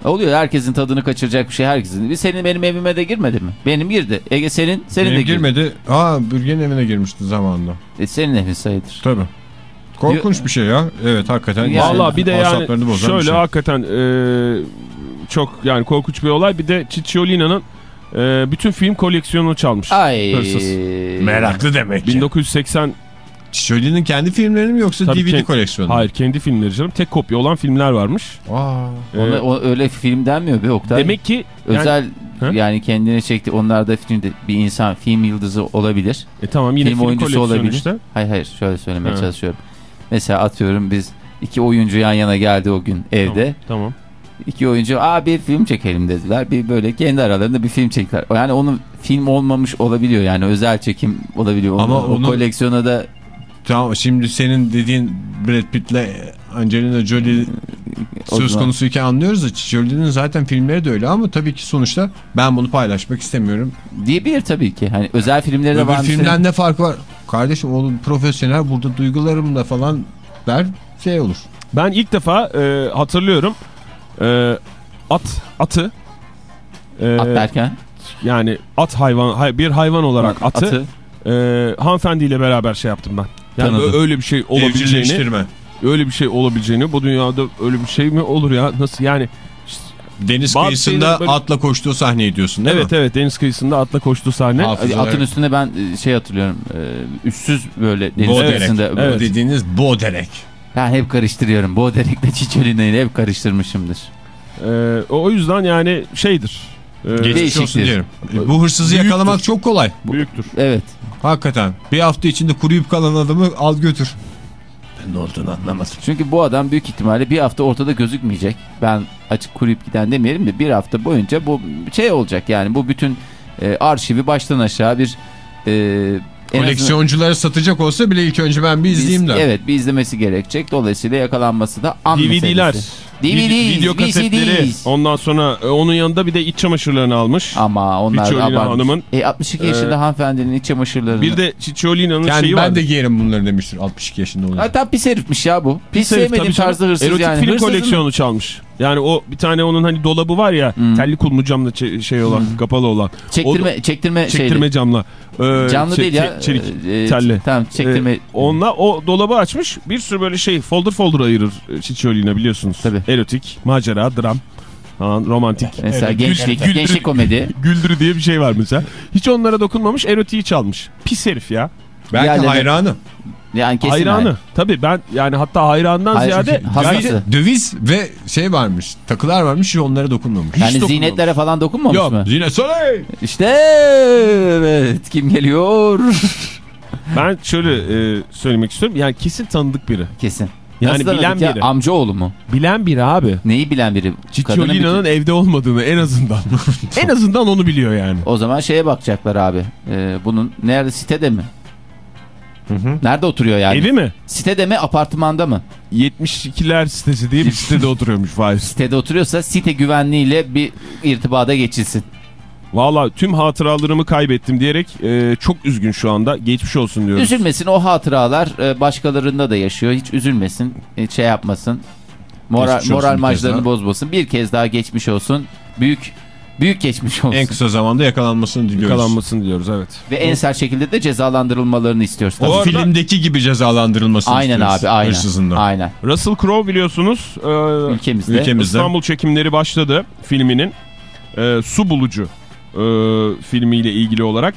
oluyor herkesin tadını kaçıracak bir şey herkesin. Bir Senin benim evime de girmedi mi? Benim girdi. Ege senin senin benim de girdi. girmedi. Aa Bürgen'in evine girmişti zamanında. E, senin evin sayılır. Tabii. Korkunç bir şey ya. Evet hakikaten. Yani- Vallahi bir de yani şöyle şey. hakikaten e, çok yani korkunç bir olay. Bir de Cicciolina'nın e, bütün film koleksiyonunu çalmış. Ay. Hırsız. Meraklı demek ki. 1980 Çiçöli'nin kendi filmlerini mi yoksa Tabii DVD ki- koleksiyonu? mu? hayır kendi filmleri canım. Tek kopya olan filmler varmış. Aa. E, Ona, o, öyle film denmiyor be Oktay. demek ki yani, Özel Hı? yani kendine çekti. Onlar da filmde bir insan film yıldızı olabilir. e, tamam yine film film, oyuncusu koleksiyonu olabilir. işte. Hayır hayır şöyle söylemeye Hı. çalışıyorum. Mesela atıyorum biz iki oyuncu yan yana geldi o gün evde. Tamam. İki oyuncu aa bir film çekelim dediler. Bir böyle kendi aralarında bir film çektiler. Yani onun film olmamış olabiliyor yani özel çekim olabiliyor. Ama Ama onu- o koleksiyona da Tamam şimdi senin dediğin Brad Pitt'le Angelina Jolie o söz zaman- konusuyken anlıyoruz da Jolie'nin zaten filmleri de öyle ama tabii ki sonuçta ben bunu paylaşmak istemiyorum. diyebilir tabii ki. Hani özel filmleri de Öbür var. filmden ne farkı var? Kardeşim oğlum profesyonel burada duygularımla falan der şey olur. Ben ilk defa e, hatırlıyorum e, at atı e, At derken yani at hayvan hay- bir hayvan olarak atı, atı e, hanımefendiyle beraber şey yaptım ben. Yani Tanıdım. öyle bir şey olabileceğini öyle bir şey olabileceğini bu dünyada öyle bir şey mi olur ya nasıl yani Deniz Bazı kıyısında böyle- atla koştuğu sahneyi diyorsun değil evet mi? evet deniz kıyısında atla koştu sahne. Hafızalar- atın üstünde ben e, şey hatırlıyorum. e, Üstsüz böyle deniz Boderek. kıyısında. Evet. Dediğiniz boderek. Ben hep karıştırıyorum. Boderek'le Çiçolina'yı hep karıştırmışımdır. E, o yüzden yani şeydir. E, Geçmiş Değişiktir. olsun. E, Bu hırsızı Büyüktür. yakalamak çok kolay. büyüktür. Evet. Hakikaten. Bir hafta içinde kuruyup kalan adamı al götür. Ne olduğunu anlamadım. Çünkü bu adam büyük ihtimalle bir hafta ortada gözükmeyecek. Ben açık kuruyup giden demeyelim de bir hafta boyunca bu şey olacak yani bu bütün e, arşivi baştan aşağı bir e, en azından Koleksiyonculara satacak olsa bile ilk önce ben bir izleyeyim de. Evet bir izlemesi gerekecek. Dolayısıyla yakalanması da an DVD'ler, DVDs, video kasetleri. VCDs. Ondan sonra e, onun yanında bir de iç çamaşırlarını almış. Ama onlar da Çiçolina abartmış. Hanım'ın. E, 62 yaşında Ee, hanımefendinin iç çamaşırlarını. Bir de Ciciolina'nın Yani şeyi ben vardı. de giyerim bunları demiştir 62 yaşında olunca. Hatta pis herifmiş ya bu. Pis, herif sevmediğim tarzda hırsız Erotik yani. film Hırsızın- koleksiyonu çalmış. Yani o bir tane onun hani dolabı var ya Hmm. telli kulmu camla şey olan kapalı olan. Çektirme, çektirme, Çektirme şeyli. camla. Ee, Canlı çe- değil ya. çe- Çelik. e, telli. Tamam çektirme. Ee, onunla o dolabı açmış bir sürü böyle şey folder folder ayırır Cicciolina biliyorsunuz. Tabii. Erotik, macera, dram falan romantik. Mesela Evet, gençlik, güldür- gençlik komedi. Güldürü diye bir şey var mesela. Hiç onlara dokunmamış erotiği çalmış. Pis herif ya. Belki Diğerleri- hayranı. Yani kesin Hayranı. Tabii ben yani hatta hayrandan Hayır, ziyade hastası. Döviz ve şey varmış takılar varmış onlara dokunmamış. Yani dokunmamış. ziynetlere falan dokunmamış Yok. mı? Yine söyle. İşte evet kim geliyor? Ben şöyle e, söylemek istiyorum. Yani kesin tanıdık biri. Kesin. Yani Nasıl bilen ya? biri. Amcaoğlu mu? Bilen biri abi. Neyi bilen biri? Kadının Ciciolina'nın bütün- evde olmadığını en azından. en azından onu biliyor yani. O zaman şeye bakacaklar abi. Ee, bunun nerede sitede mi? Nerede oturuyor yani? Evi mi? Sitede mi apartmanda mı? 72'ler sitesi diye bir sitede oturuyormuş Fahir. Sitede oturuyorsa site güvenliğiyle bir irtibada geçilsin. Valla tüm hatıralarımı kaybettim diyerek e, çok üzgün şu anda. Geçmiş olsun diyorum. Üzülmesin o hatıralar e, başkalarında da yaşıyor. Hiç üzülmesin. Hiç şey yapmasın. Moral, moral maçlarını bozmasın. Bir kez daha geçmiş olsun. Büyük büyük geçmiş olsun. En kısa zamanda yakalanmasını diliyoruz. Yakalanmasını diliyoruz evet. Ve en sert şekilde de cezalandırılmalarını istiyoruz. O arada- filmdeki gibi cezalandırılmasını Aynen istiyoruz. abi aynen. Hırsızından. Aynen. Russell Crowe biliyorsunuz e, Ülkemizde. Ülkemizde. İstanbul çekimleri başladı filminin. E, Su Bulucu e, filmiyle ilgili olarak.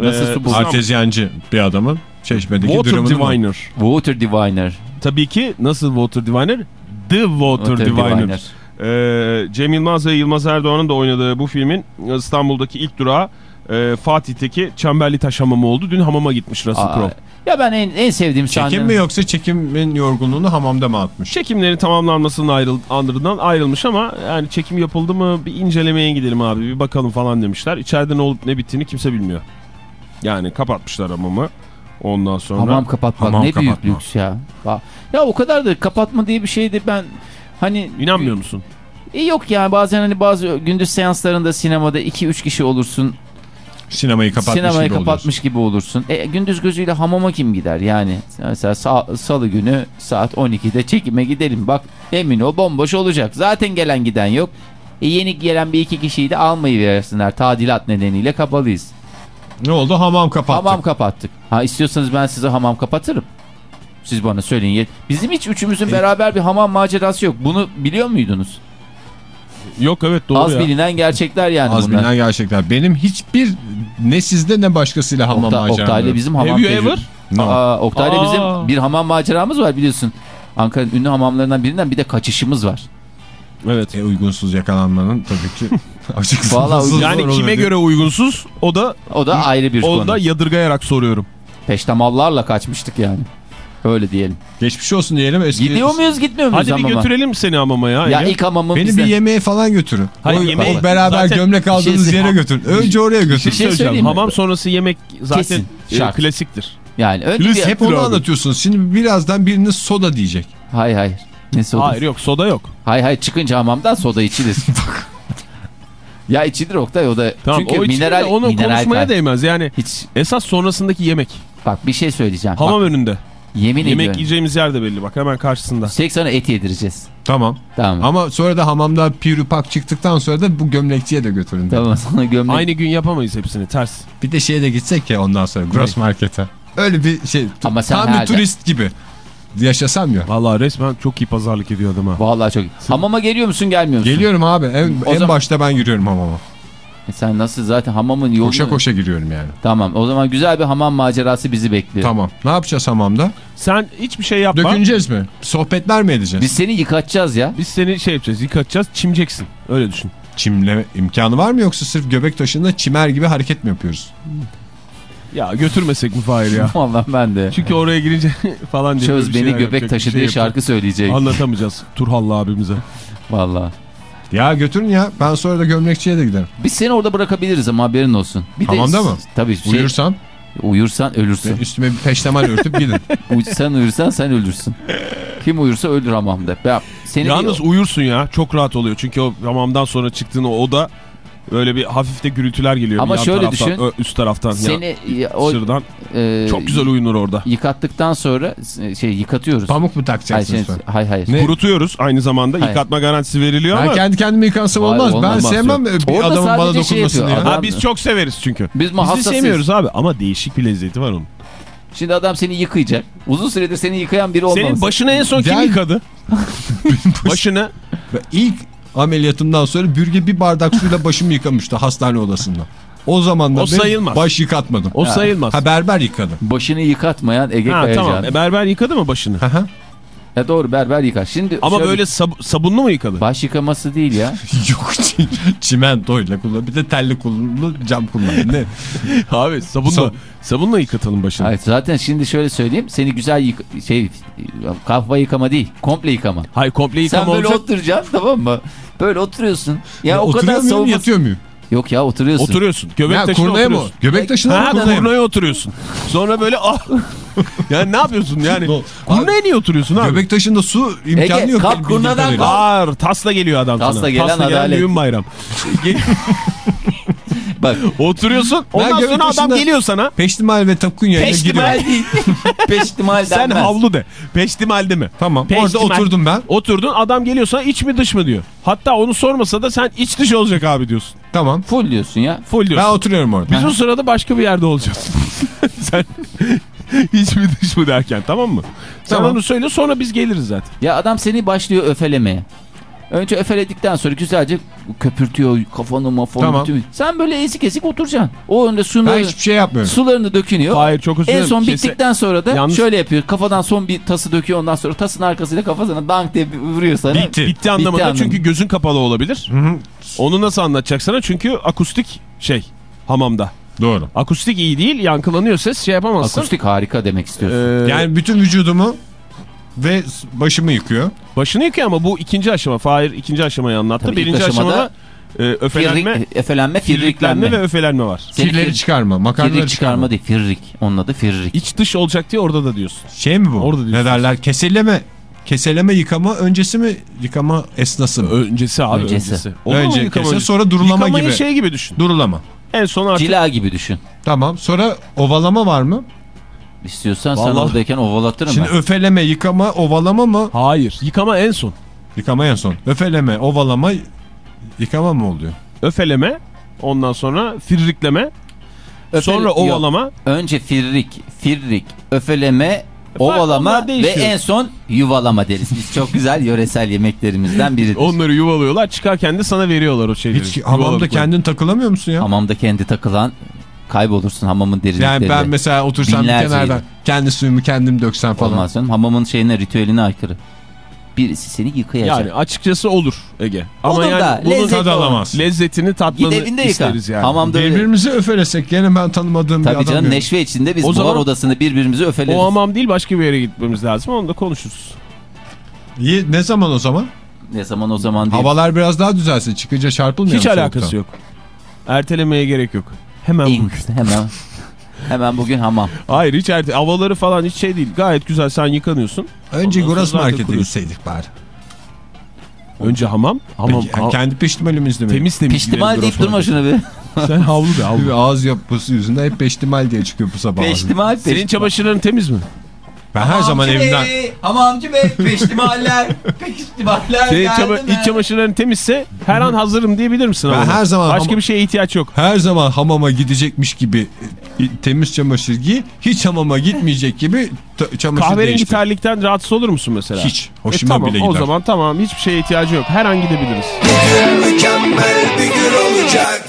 Nasıl su bulucu? Artezyancı bir adamın çeşmedeki Water durumunu mu? Diviner. Water Diviner. Tabii ki nasıl Water Diviner? The Water, Water Diviner. Diviner. Ee, Cem Yılmaz ve Yılmaz Erdoğan'ın da oynadığı bu filmin İstanbul'daki ilk durağı e, Fatih'teki Çemberli Taş Hamamı oldu. Dün hamama gitmiş Russell Crowe. ya ben en, en sevdiğim sahne. Çekim mi yoksa çekimin yorgunluğunu hamamda mı atmış? Çekimlerin tamamlanmasının ayrıl andırından ayrılmış ama yani çekim yapıldı mı bir incelemeye gidelim abi bir bakalım falan demişler. İçeride ne olup ne bittiğini kimse bilmiyor. Yani kapatmışlar hamamı. Ondan sonra Hamam kapatmak Hamam ne büyük kapatma. lüks ya. Ya o kadar da kapatma diye bir şeydi ben hani inanmıyor musun? E yok yani bazen hani bazı gündüz seanslarında sinemada 2-3 kişi olursun. Sinemayı kapatmış sinemayı gibi kapatmış gibi olursun. E, gündüz gözüyle hamama kim gider yani? Mesela sa- salı günü saat 12'de çekime gidelim. Bak emin ol bomboş olacak. Zaten gelen giden yok. E, yeni gelen bir iki kişiyi de almayı versinler. Tadilat nedeniyle kapalıyız. Ne oldu? Hamam kapattık. Hamam kapattık. Ha istiyorsanız ben size hamam kapatırım. Siz bana söyleyin. Bizim hiç üçümüzün beraber bir hamam macerası yok. Bunu biliyor muydunuz? Yok evet doğru Az ya. bilinen gerçekler yani Az bunlar. bilinen gerçekler. Benim hiçbir ne sizde ne başkasıyla hamam Okta, maceram Oktay'la bizim hamam Have you ever? No. Aa, Oktay'la Aa. bizim bir hamam maceramız var biliyorsun. Ankara'nın ünlü hamamlarından birinden bir de kaçışımız var. Evet. E, uygunsuz yakalanmanın tabii ki açık Vallahi sınırsız Yani kime oluyor. göre uygunsuz o da O da ayrı bir o konu. da yadırgayarak soruyorum. Peştemallarla kaçmıştık yani. Öyle diyelim. Geçmiş olsun diyelim. Eski... Gidiyor muyuz gitmiyor muyuz Hadi bir hamama? götürelim seni hamama ya. Ya ilk hamamı Beni bize. bir yemeğe falan götürün. Hayır, o, yemeğe- o beraber zaten gömlek aldığınız şey- yere götürün. Önce oraya Bir götürün. şey şey söyleyeyim mi? Hamam sonrası yemek zaten Kesin, e, şart. klasiktir. Yani önce bir... Hep onu anlatıyorsunuz. Şimdi birazdan biriniz soda diyecek. Hayır hayır. Ne soda? Hayır yok soda yok. Hayır hayır çıkınca hamamdan soda içilir. ya içilir Oktay o da. Tamam Çünkü o mineral, onu mineral konuşmaya kay- değmez. Yani Hiç esas sonrasındaki yemek. bak bir şey söyleyeceğim. Hamam Bak, önünde. Yemin Yemek ediyorum. yiyeceğimiz yer de belli bak hemen karşısında. Seks sana et yedireceğiz. Tamam. Tamam. Ama sonra da hamamda pirupak çıktıktan sonra da bu gömlekçiye de götürün. Tamam sana gömlek. Aynı gün yapamayız hepsini ters. Bir de şeye de gitsek ya ondan sonra gross markete. Öyle bir şey. Ama sen tam bir herhalde- turist gibi. Yaşasam ya. Vallahi resmen çok iyi pazarlık ediyor adam ha. Vallahi çok. Hamama geliyor musun gelmiyor musun? Geliyorum abi. En, O en zaman- başta ben giriyorum hamama. E sen nasıl zaten hamamın yolunu... Koşa koşa giriyorum yani. Tamam o zaman güzel bir hamam macerası bizi bekliyor. Tamam. Ne yapacağız hamamda? Sen hiçbir şey yapma. Döküneceğiz mi? Sohbetler mi edeceğiz? Biz seni yıkatacağız ya. Biz seni şey yapacağız yıkatacağız çimeceksin. Öyle düşün. Çimleme imkanı var mı yoksa sırf göbek taşında çimer gibi hareket mi yapıyoruz? Ya götürmesek mi Fahir ya? Vallahi ben de. Çünkü oraya girince falan diye Çöz beni göbek yapacak, taşı şey diye yapacak. şarkı söyleyecek. Anlatamayacağız Turhallı abimize. Vallahi. Ya götürün ya. Ben sonra da gömlekçiye de giderim. Biz seni orada bırakabiliriz ama haberin olsun. Bir Hamamda de, mı? Tabii. Şey, Uyursam Uyursan ölürsün. üstüme bir peştemal örtüp gidin. Sen uyursan sen ölürsün. Kim uyursa ölür hamamda. Ya, seni Yalnız bir- uyursun ya çok rahat oluyor. Çünkü o hamamdan sonra çıktığın o oda öyle bir hafif de gürültüler geliyor. Ama şöyle taraftan, düşün. ö- Üst taraftan. seni ya, o, Şuradan. e, Çok güzel uyunur orada. yıkattıktan sonra e, şey yıkatıyoruz. Pamuk mu Hayır, takacaksınız şey, sonra? hayır hayır. Ne? Kurutuyoruz aynı zamanda. Hayır. Yıkatma garantisi veriliyor Ben ama. kendi kendime yıkansam Hayır, olmaz. olmaz. Ben sevmem bir Orada adamın bana şey dokunmasını yapıyor, ya. adam- Ha, biz çok severiz çünkü. Biz mi Biz de hassasıyız? sevmiyoruz abi ama değişik bir lezzeti var onun. Şimdi adam seni yıkayacak. Uzun süredir seni yıkayan biri olmaması. Senin başına en son kim Gel. yıkadı? Başını. İlk ameliyatımdan sonra bürge bir bardak suyla başımı yıkamıştı hastane odasında. O zaman da O sayılmaz. baş yıkatmadım. O sayılmaz. Ha berber yıkadı. Başını yıkatmayan Ege Ha, Kayacan. tamam. E, berber yıkadı mı başını? Hı hı. Ya doğru berber yıkar. Şimdi Ama şöyle- böyle sab- sabunlu mu yıkadı? baş yıkaması değil ya. Yok çimentoyla kullan. Bir de telli kullanılı cam kullan. Ne? Abi sabunla, Sab- sabunla yıkatalım başını. Hayır, zaten şimdi şöyle söyleyeyim. Seni güzel yık şey kafa yıkama değil. Komple yıkama. Hayır komple yıkama Sen böyle olacak. oturacaksın tamam mı? Böyle oturuyorsun. Ya, o Oturuyor kadar muyum savunma... yatıyor muyum? Yok ya oturuyorsun. Oturuyorsun. Göbek Ya taşına kurnaya mı? oturuyorsun. Göbek taşına mı Ha, kurnaya mı? kurnaya oturuyorsun. Sonra böyle ah. yani ne yapıyorsun yani? No. Kurnaya niye oturuyorsun abi? Göbek taşında su imkanı Ege, yok. kalk benim kurnadan kadarıyla. Ağır tasla geliyor adam Tasla sana. gelen tasla adalet. düğün bayram. Bak. Oturuyorsun. Ondan sonra adam geliyor sana. Peştimal ve takunya ile giriyor. Peştimal değil. Peştimal Sen denmez. havlu de. Peştimal de mi? Tamam Peştimal. orada oturdum ben. Oturdun adam geliyor sana iç mi dış mı diyor. Hatta onu sormasa da sen iç dış olacak abi diyorsun. Tamam. Full diyorsun ya. Full diyorsun. Ben oturuyorum orada. Biz o sırada başka bir yerde olacağız. sen iç mi dış mı derken tamam mı? Sen Tamam. onu söyle sonra biz geliriz zaten. Ya adam seni başlıyor öfelemeye. Önce öfeledikten sonra güzelce köpürtüyor kafanı mafanı. Tamam. bütün- Sen böyle ezik ezik oturacaksın. O önde Ben suları, hiçbir şey yapmıyorum. sularını dökünüyor. Hayır çok özür En son bittikten sonra da Yalnız- şöyle yapıyor. Kafadan son bir tası döküyor ondan sonra tasın arkasıyla kafasına dank diye vuruyor sana. Bitti. Bitti anlamında anlamında. çünkü gözün kapalı olabilir. Onu nasıl anlatacak sana? Çünkü akustik şey hamamda. Doğru. Akustik iyi değil yankılanıyor ses şey yapamazsın. Akustik harika demek istiyorsun. Ee, Yani bütün vücudumu ve başımı yıkıyor. başını yıkıyor ama bu ikinci aşama. Fahir ikinci aşamayı anlattı. Tabii Birinci aşamada aşamada e, öfelenme, Firrik, efelenme, firriklenme firriklenme. ve öfelenme var. Kirleri fir- çıkarma, makarnaları Firrik çıkarma. çıkarma değil, firrik. Onun adı firrik. İç dış olacak diye orada da diyorsun. Şey mi bu? Orada ne diyorsun. derler? Keseleme. Keseleme yıkama öncesi mi? Yıkama esnası mı? Öncesi abi Öncesi. öncesi. Önce yıkama kese sonra durulama Yıkamayı gibi. şey gibi düşün. Durulama. En son artık Cila gibi düşün. Tamam. Sonra ovalama var mı? İstiyorsan sen Vallahi- oradayken ovalatırım Şimdi ben. öfeleme, yıkama, ovalama mı? Hayır. Yıkama en son. Yıkama en son. Öfeleme, ovalama, yıkama mı oluyor? Öfeleme. Ondan sonra firrikleme. Öfele- sonra Yok. ovalama. Önce firrik, firrik, öfeleme, ovalama ve değişiyor. en son yuvalama deriz. Biz çok güzel yöresel yemeklerimizden biridir. Onları yuvalıyorlar. Çıkarken de sana veriyorlar o şeyleri. Hiç hamamda kendin takılamıyor musun ya? Hamamda kendi takılan kaybolursun hamamın derinliklerinde. Yani ben mesela otursam bir Binlerce kenarda yıl. kendi suyumu kendim döksem falan. Olmaz canım. Hamamın şeyine, ritüeline aykırı. Birisi seni yıkayacak. Yani açıkçası olur Ege. Ama Olur yani da lezzet tadı alamaz. lezzetini tatmanı evinde yıka. isteriz yani. Hamamda öyle. Birbirimizi öfelesek gene ben tanımadığım bir Tabii adam canım görüyorum. neşve içinde biz O odasında birbirimizi öfeleriz. O hamam değil başka bir yere gitmemiz lazım. Onu da konuşuruz. İyi, ne zaman o zaman? Ne zaman o zaman değil. Havalar biraz daha düzelsin. Çıkınca çarpılmayalım. Hiç alakası yok. Ertelemeye gerek yok. Hemen İn, bugün. hemen. Hemen bugün hamam. Hayır hiç erte havaları falan hiç şey değil. Gayet güzel sen yıkanıyorsun. Önce Gross Market'e gitseydik bari. Önce hamam. Hamam. Peki, ha- kendi peştimalimizde mi? temiz temiz. Gidelim deyip durma şunu bir. Sen havlu de havlu. Bir ağız yapısı yüzünden hep peştimal diye çıkıyor bu sabah. Peştimal Senin peştimal. çamaşırların temiz mi? Ben her zaman evimden... Hamamcı bey peştimaller. Peştimaller Senin çama iç çamaşırların temizse her an hazırım diyebilir misin? Ben hamama? her zaman Başka hama- bir şeye ihtiyaç yok. Her zaman hamama gidecekmiş gibi e, temiz çamaşır giy. Hiç hamama gitmeyecek gibi çamaşır Kahverengi değiştir. terlikten rahatsız olur musun mesela? Hiç. Hoşuma E tamam, bile gider. O zaman tamam hiçbir şeye ihtiyacı yok. Her an gidebiliriz. Mükemmel bir gün olacak